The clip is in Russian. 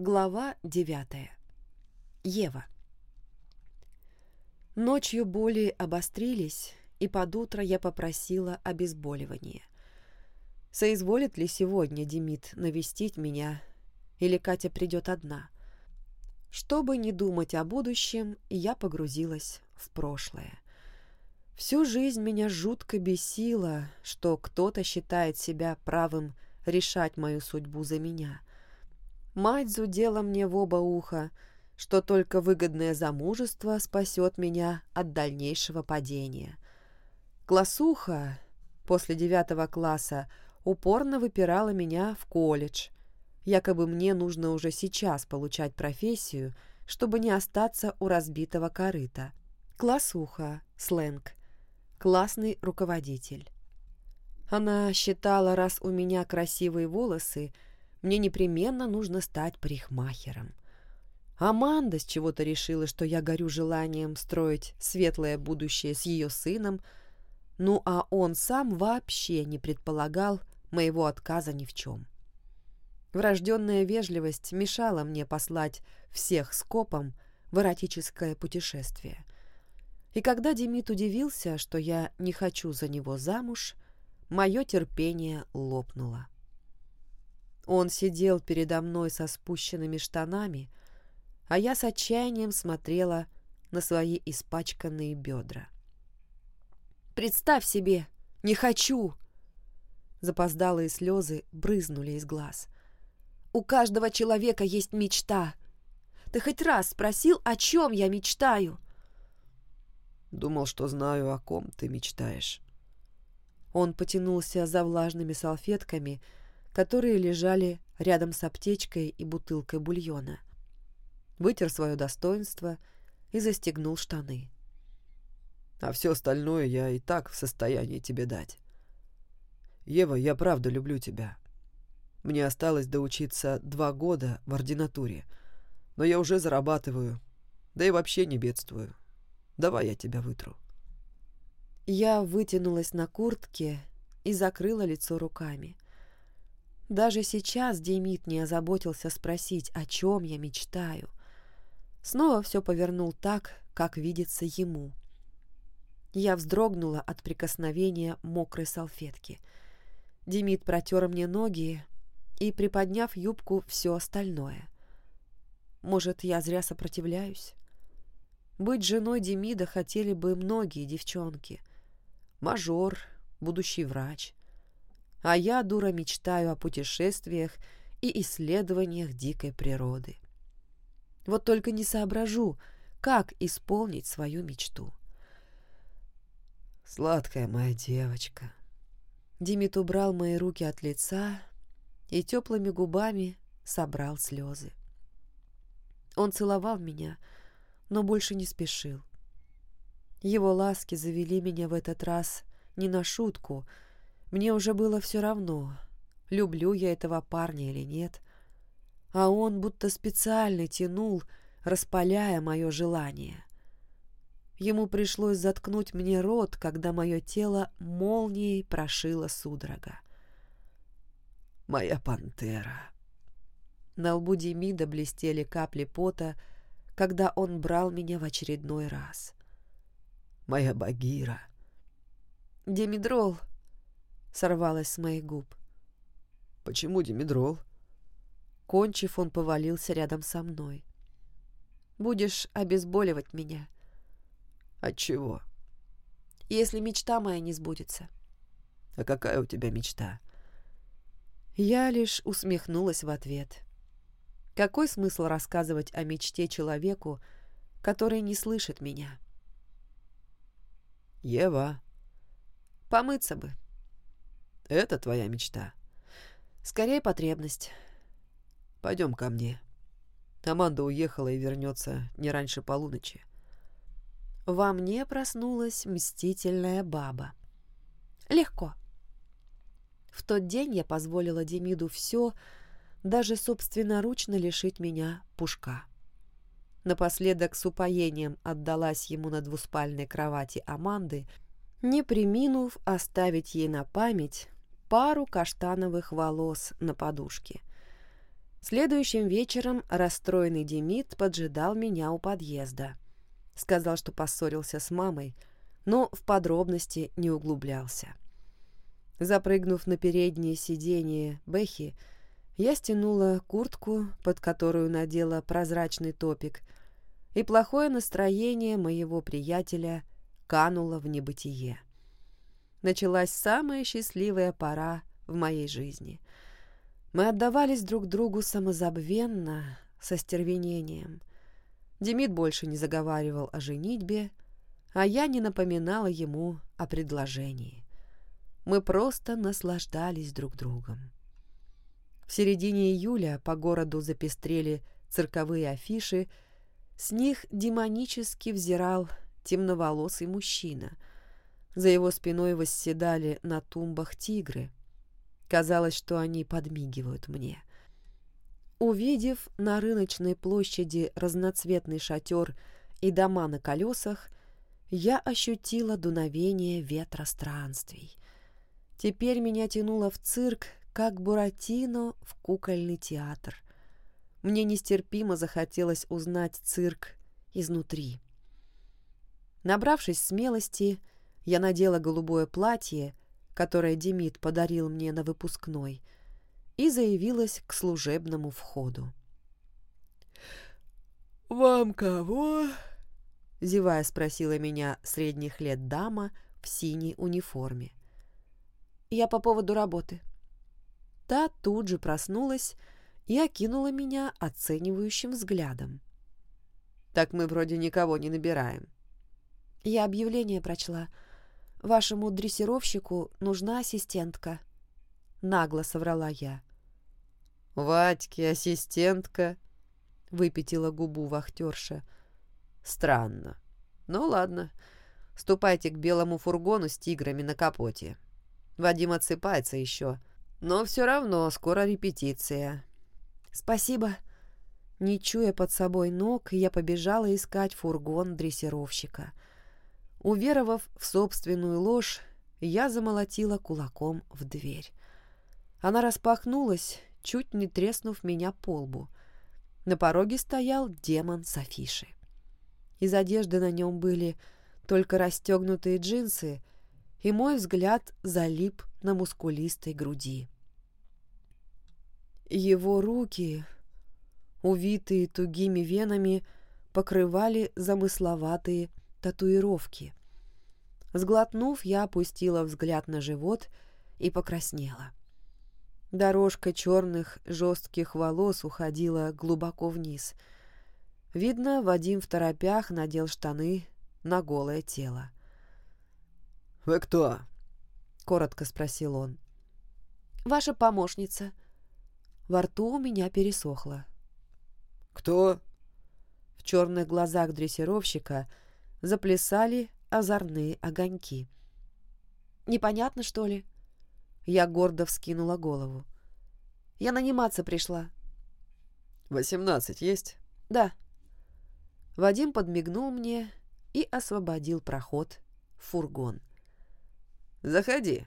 Глава девятая. Ева. Ночью боли обострились, и под утро я попросила обезболивания. Соизволит ли сегодня Демид навестить меня, или Катя придет одна? Чтобы не думать о будущем, я погрузилась в прошлое. Всю жизнь меня жутко бесило, что кто-то считает себя правым решать мою судьбу за меня. Мать зудела мне в оба уха, что только выгодное замужество спасет меня от дальнейшего падения. Классуха после девятого класса упорно выпирала меня в колледж. Якобы мне нужно уже сейчас получать профессию, чтобы не остаться у разбитого корыта. Классуха, сленг. Классный руководитель. Она считала, раз у меня красивые волосы, мне непременно нужно стать парикмахером. Аманда с чего-то решила, что я горю желанием строить светлое будущее с ее сыном, ну а он сам вообще не предполагал моего отказа ни в чем. Врожденная вежливость мешала мне послать всех скопом в эротическое путешествие. И когда Демид удивился, что я не хочу за него замуж, мое терпение лопнуло. Он сидел передо мной со спущенными штанами, а я с отчаянием смотрела на свои испачканные бедра. «Представь себе! Не хочу!» Запоздалые слезы брызнули из глаз. «У каждого человека есть мечта. Ты хоть раз спросил, о чем я мечтаю?» Думал, что знаю, о ком ты мечтаешь. Он потянулся за влажными салфетками, которые лежали рядом с аптечкой и бутылкой бульона. Вытер свое достоинство и застегнул штаны. А все остальное я и так в состоянии тебе дать. Ева, я правда люблю тебя. Мне осталось доучиться два года в ординатуре, но я уже зарабатываю, да и вообще не бедствую. Давай я тебя вытру». Я вытянулась на куртке и закрыла лицо руками. Даже сейчас Демид не озаботился спросить, о чем я мечтаю. Снова все повернул так, как видится ему. Я вздрогнула от прикосновения мокрой салфетки. Демид протер мне ноги и, приподняв юбку, все остальное. Может, я зря сопротивляюсь? Быть женой Демида хотели бы многие девчонки. Мажор, будущий врач. А я, дура, мечтаю о путешествиях и исследованиях дикой природы. Вот только не соображу, как исполнить свою мечту. «Сладкая моя девочка». Димит убрал мои руки от лица и теплыми губами собрал слезы. Он целовал меня, но больше не спешил. Его ласки завели меня в этот раз не на шутку. Мне уже было все равно, люблю я этого парня или нет. А он будто специально тянул, распаляя мое желание. Ему пришлось заткнуть мне рот, когда мое тело молнией прошило судорога. «Моя пантера!» На лбу Демида блестели капли пота, когда он брал меня в очередной раз. «Моя Багира!» «Димедрол!» — сорвалась с моих губ. «Почему Димедрол?» Кончив, он повалился рядом со мной. «Будешь обезболивать меня». «От чего?» «Если мечта моя не сбудется». «А какая у тебя мечта?» Я лишь усмехнулась в ответ. Какой смысл рассказывать о мечте человеку, который не слышит меня? Ева. Помыться бы. Это твоя мечта? Скорее потребность. Пойдем ко мне. Аманда уехала и вернется не раньше полуночи. Во мне проснулась мстительная баба. Легко. В тот день я позволила Демиду все, даже собственноручно лишить меня пушка. Напоследок с упоением отдалась ему на двуспальной кровати Аманды, не приминув оставить ей на память пару каштановых волос на подушке. Следующим вечером расстроенный Демид поджидал меня у подъезда. Сказал, что поссорился с мамой, но в подробности не углублялся. Запрыгнув на переднее сиденье Бэхи, я стянула куртку, под которую надела прозрачный топик, и плохое настроение моего приятеля кануло в небытие. Началась самая счастливая пора в моей жизни. Мы отдавались друг другу самозабвенно, со стервенением. Демид больше не заговаривал о женитьбе, а я не напоминала ему о предложении. Мы просто наслаждались друг другом. В середине июля по городу запестрели цирковые афиши, с них демонически взирал темноволосый мужчина. За его спиной восседали на тумбах тигры. Казалось, что они подмигивают мне. Увидев на рыночной площади разноцветный шатер и дома на колесах, я ощутила дуновение ветра странствий. Теперь меня тянуло в цирк, как Буратино в кукольный театр. Мне нестерпимо захотелось узнать цирк изнутри. Набравшись смелости, я надела голубое платье, которое Демид подарил мне на выпускной, и заявилась к служебному входу. «Вам кого?» — зевая спросила меня средних лет дама в синей униформе. «Я по поводу работы», Та тут же проснулась и окинула меня оценивающим взглядом. «Так мы вроде никого не набираем». Я объявление прочла. «Вашему дрессировщику нужна ассистентка». Нагло соврала я. «Вадьке ассистентка», — выпятила губу вахтерша. «Странно. Ну ладно, ступайте к белому фургону с тиграми на капоте. Вадим отсыпается еще, но все равно скоро репетиция. Спасибо. Не чуя под собой ног, я побежала искать фургон дрессировщика. Уверовав в собственную ложь, я замолотила кулаком в дверь. Она распахнулась, чуть не треснув меня по лбу. На пороге стоял демон с афиши. Из одежды на нем были только расстегнутые джинсы — и мой взгляд залип на мускулистой груди. Его руки, увитые тугими венами, покрывали замысловатые татуировки. Сглотнув, я опустила взгляд на живот и покраснела. Дорожка черных жестких волос уходила глубоко вниз. Видно, Вадим в торопях надел штаны на голое тело. «Вы кто?» — коротко спросил он. «Ваша помощница». Во рту у меня пересохло. «Кто?» В черных глазах дрессировщика заплясали озорные огоньки. «Непонятно, что ли?» Я гордо вскинула голову. «Я наниматься пришла». «Восемнадцать есть?» «Да». Вадим подмигнул мне и освободил проход в фургон. Заходи,